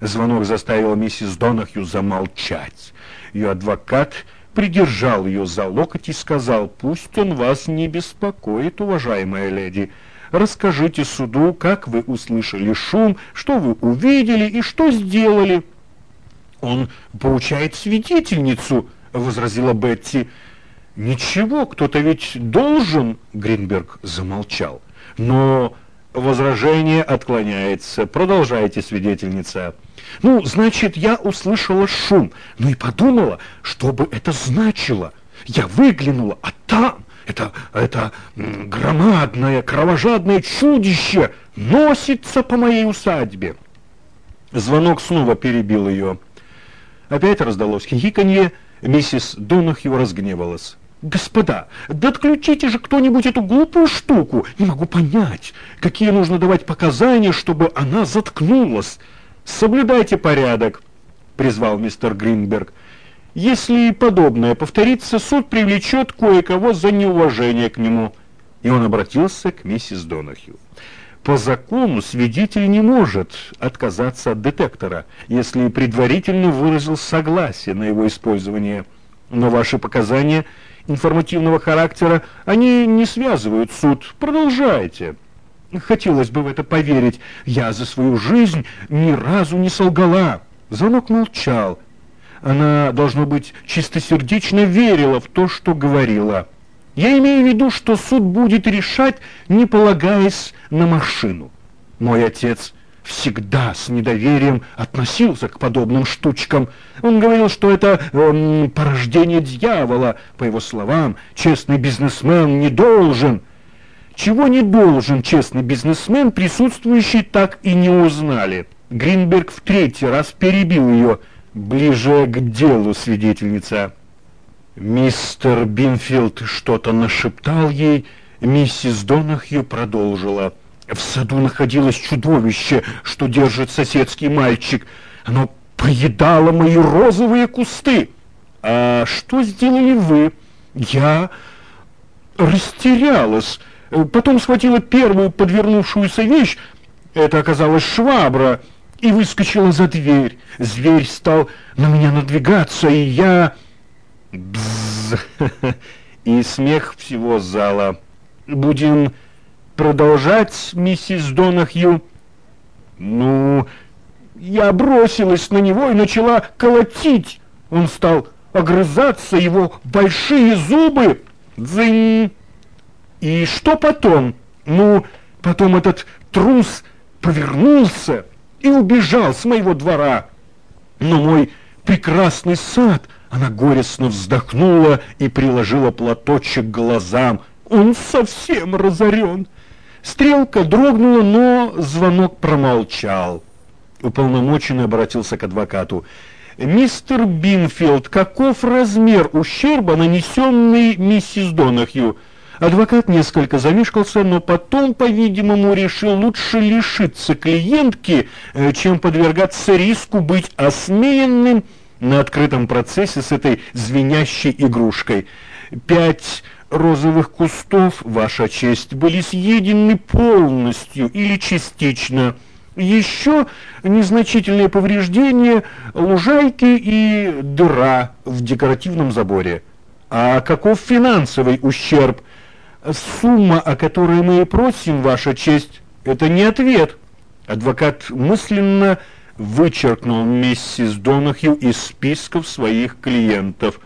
Звонок заставил миссис Донахью замолчать. Ее адвокат придержал ее за локоть и сказал, «Пусть он вас не беспокоит, уважаемая леди. Расскажите суду, как вы услышали шум, что вы увидели и что сделали». «Он получает свидетельницу», — возразила Бетти. «Ничего, кто-то ведь должен», — Гринберг замолчал. «Но возражение отклоняется. Продолжайте, свидетельница». Ну, значит, я услышала шум, ну и подумала, что бы это значило. Я выглянула, а там это, это громадное, кровожадное чудище носится по моей усадьбе. Звонок снова перебил ее. Опять раздалось хихиканье, миссис Донахью разгневалась. «Господа, да отключите же кто-нибудь эту глупую штуку! Не могу понять, какие нужно давать показания, чтобы она заткнулась!» «Соблюдайте порядок», — призвал мистер Гринберг. «Если подобное повторится, суд привлечет кое-кого за неуважение к нему». И он обратился к миссис Донахью. По закону свидетель не может отказаться от детектора, если предварительно выразил согласие на его использование. Но ваши показания информативного характера, они не связывают суд. Продолжайте. Хотелось бы в это поверить. Я за свою жизнь ни разу не солгала. Звонок молчал. Она, должно быть, чистосердечно верила в то, что говорила. Я имею в виду, что суд будет решать, не полагаясь на машину. Мой отец всегда с недоверием относился к подобным штучкам. Он говорил, что это э, порождение дьявола. По его словам, честный бизнесмен не должен чего не должен честный бизнесмен, присутствующие так и не узнали. Гринберг в третий раз перебил ее. Ближе к делу, свидетельница. Мистер Бинфилд что-то нашептал ей, миссис Донахью продолжила. В саду находилось чудовище, что держит соседский мальчик. Оно поедало мои розовые кусты. А что сделали вы? Я растерялась. Потом схватила первую подвернувшуюся вещь, это оказалась швабра, и выскочила за дверь. Зверь стал на меня надвигаться, и я... Бзз! И смех всего зала. Будем продолжать, миссис Донахью? Ну, я бросилась на него и начала колотить. Он стал огрызаться, его большие зубы... Дзынь! И что потом? Ну, потом этот трус повернулся и убежал с моего двора. Но мой прекрасный сад, она горестно вздохнула и приложила платочек к глазам. Он совсем разорен. Стрелка дрогнула, но звонок промолчал. Уполномоченный обратился к адвокату. «Мистер Бинфилд, каков размер ущерба, нанесенный миссис Донахью?» Адвокат несколько замешкался, но потом, по-видимому, решил лучше лишиться клиентки, э, чем подвергаться риску быть осмеянным на открытом процессе с этой звенящей игрушкой. Пять розовых кустов, ваша честь, были съедены полностью или частично. Еще незначительные повреждения, лужайки и дыра в декоративном заборе. А каков финансовый ущерб? Сумма, о которой мы и просим, Ваша честь, это не ответ. Адвокат мысленно вычеркнул миссис Донахью из списков своих клиентов.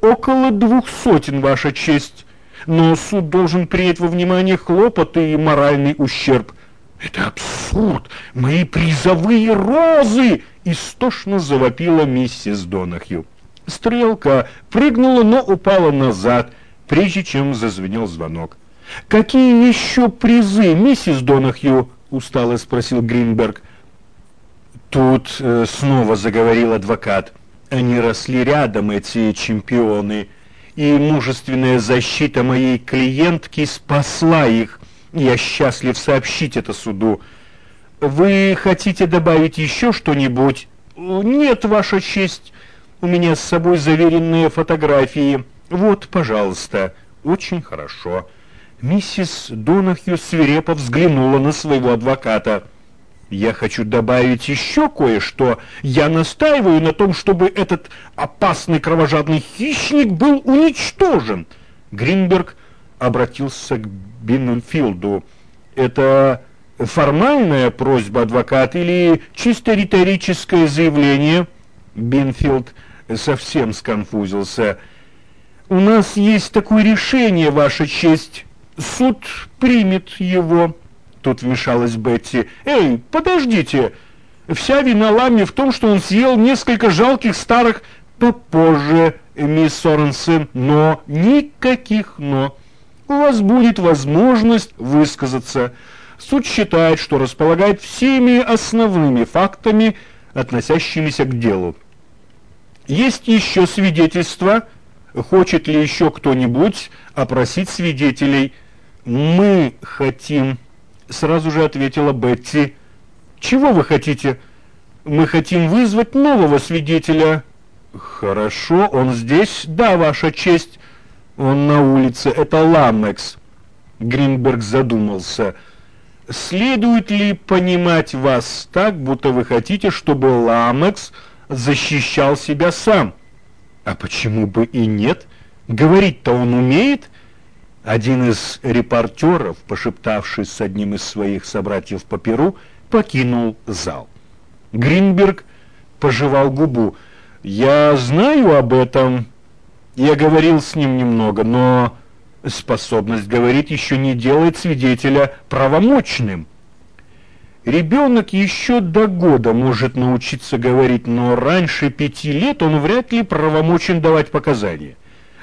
Около двух сотен, Ваша честь. Но суд должен принять во внимание хлопоты и моральный ущерб. Это абсурд! Мои призовые розы! Истошно завопила миссис Донахью. Стрелка прыгнула, но упала назад — прежде чем зазвенел звонок. «Какие еще призы, миссис Донахью?» — устало спросил Гринберг. Тут э, снова заговорил адвокат. Они росли рядом, эти чемпионы, и мужественная защита моей клиентки спасла их. Я счастлив сообщить это суду. Вы хотите добавить еще что-нибудь? Нет, ваша честь. У меня с собой заверенные фотографии. «Вот, пожалуйста, очень хорошо». Миссис Донахью свирепо взглянула на своего адвоката. Я хочу добавить еще кое-что. Я настаиваю на том, чтобы этот опасный кровожадный хищник был уничтожен. Гринберг обратился к Бинфилду. Это формальная просьба адвоката или чисто риторическое заявление? Бинфилд совсем сконфузился. «У нас есть такое решение, Ваша честь. Суд примет его». Тут вмешалась Бетти. «Эй, подождите! Вся вина Лами в том, что он съел несколько жалких старых попозже, мисс Соренсен, но никаких «но». У вас будет возможность высказаться. Суд считает, что располагает всеми основными фактами, относящимися к делу. Есть еще свидетельства. Хочет ли еще кто-нибудь опросить свидетелей? Мы хотим сразу же ответила Бетти. «Чего вы хотите? Мы хотим вызвать нового свидетеля». «Хорошо, он здесь?» «Да, ваша честь». «Он на улице. Это Ламекс». Гринберг задумался. «Следует ли понимать вас так, будто вы хотите, чтобы Ламекс защищал себя сам?» «А почему бы и нет? Говорить-то он умеет?» Один из репортеров, пошептавшись с одним из своих собратьев по перу, покинул зал. Гринберг пожевал губу. «Я знаю об этом. Я говорил с ним немного, но способность говорить еще не делает свидетеля правомочным. Ребенок еще до года может научиться говорить, но раньше пяти лет он вряд ли правомочен давать показания.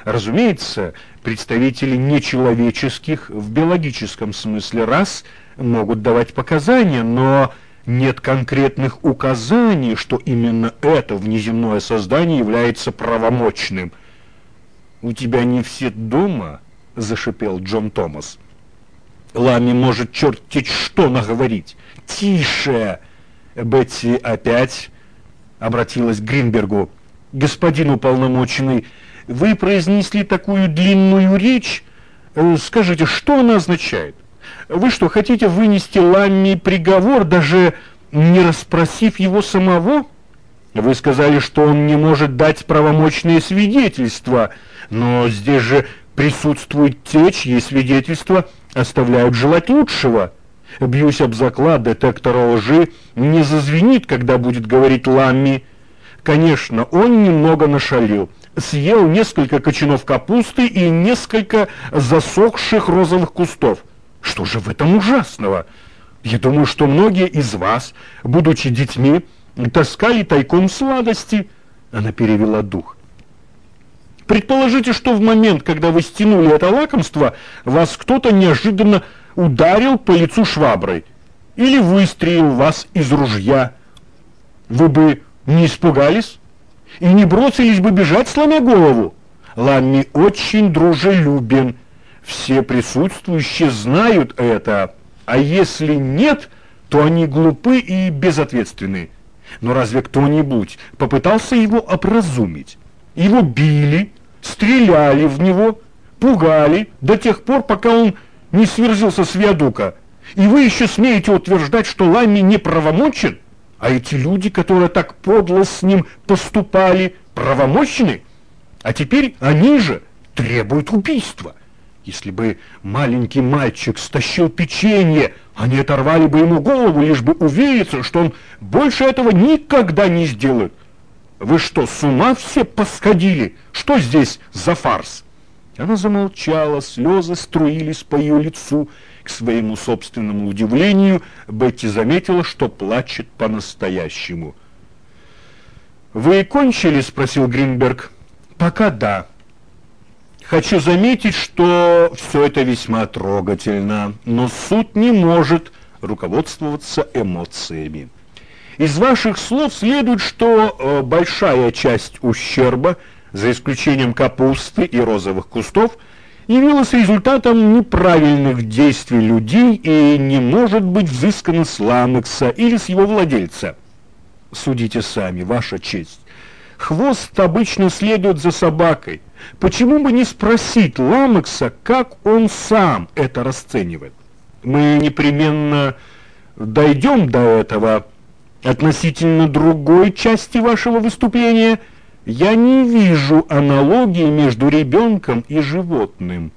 Разумеется, представители нечеловеческих в биологическом смысле рас могут давать показания, но нет конкретных указаний, что именно это внеземное создание является правомочным. «У тебя не все дома?» — зашипел Джон Томас. «Лами может чертить что наговорить!» «Тише!» Бетси опять обратилась к Гринбергу. «Господин уполномоченный, вы произнесли такую длинную речь. Э, скажите, что она означает? Вы что, хотите вынести Ламми приговор, даже не расспросив его самого? Вы сказали, что он не может дать правомочные свидетельства, но здесь же присутствуют те, чьи свидетельства оставляют желать лучшего. Бьюсь об заклад, детектор лжи не зазвенит, когда будет говорить Ламми. Конечно, он немного нашалил, съел несколько кочанов капусты и несколько засохших розовых кустов. Что же в этом ужасного? Я думаю, что многие из вас, будучи детьми, таскали тайком сладости. Она перевела дух. Предположите, что в момент, когда вы стянули это лакомство, вас кто-то неожиданно ударил по лицу шваброй или выстрелил вас из ружья. Вы бы не испугались? И не бросились бы бежать, сломя голову. Ламми очень дружелюбен. Все присутствующие знают это. А если нет, то они глупы и безответственны. Но разве кто-нибудь попытался его образумить? Его били, стреляли в него, пугали до тех пор, пока он не сверзился с виадука. И вы еще смеете утверждать, что Ламми неправомочен? А эти люди, которые так подло с ним поступали, правомощны, а теперь они же требуют убийства. Если бы маленький мальчик стащил печенье, они оторвали бы ему голову, лишь бы увериться, что он больше этого никогда не сделает. Вы что, с ума все посходили? Что здесь за фарс? Она замолчала, слезы струились по ее лицу, к своему собственному удивлению, Бетти заметила, что плачет по-настоящему. «Вы кончили?» — спросил Гринберг. «Пока да. Хочу заметить, что все это весьма трогательно, но суд не может руководствоваться эмоциями. Из ваших слов следует, что э, большая часть ущерба, за исключением капусты и розовых кустов, явилось результатом неправильных действий людей и не может быть взыскано с Ламекса или с его владельца. Судите сами, ваша честь. Хвост обычно следует за собакой. Почему бы не спросить Ламекса, как он сам это расценивает? Мы непременно дойдем до этого. Относительно другой части вашего выступления я не вижу аналогии между ребенком и животным.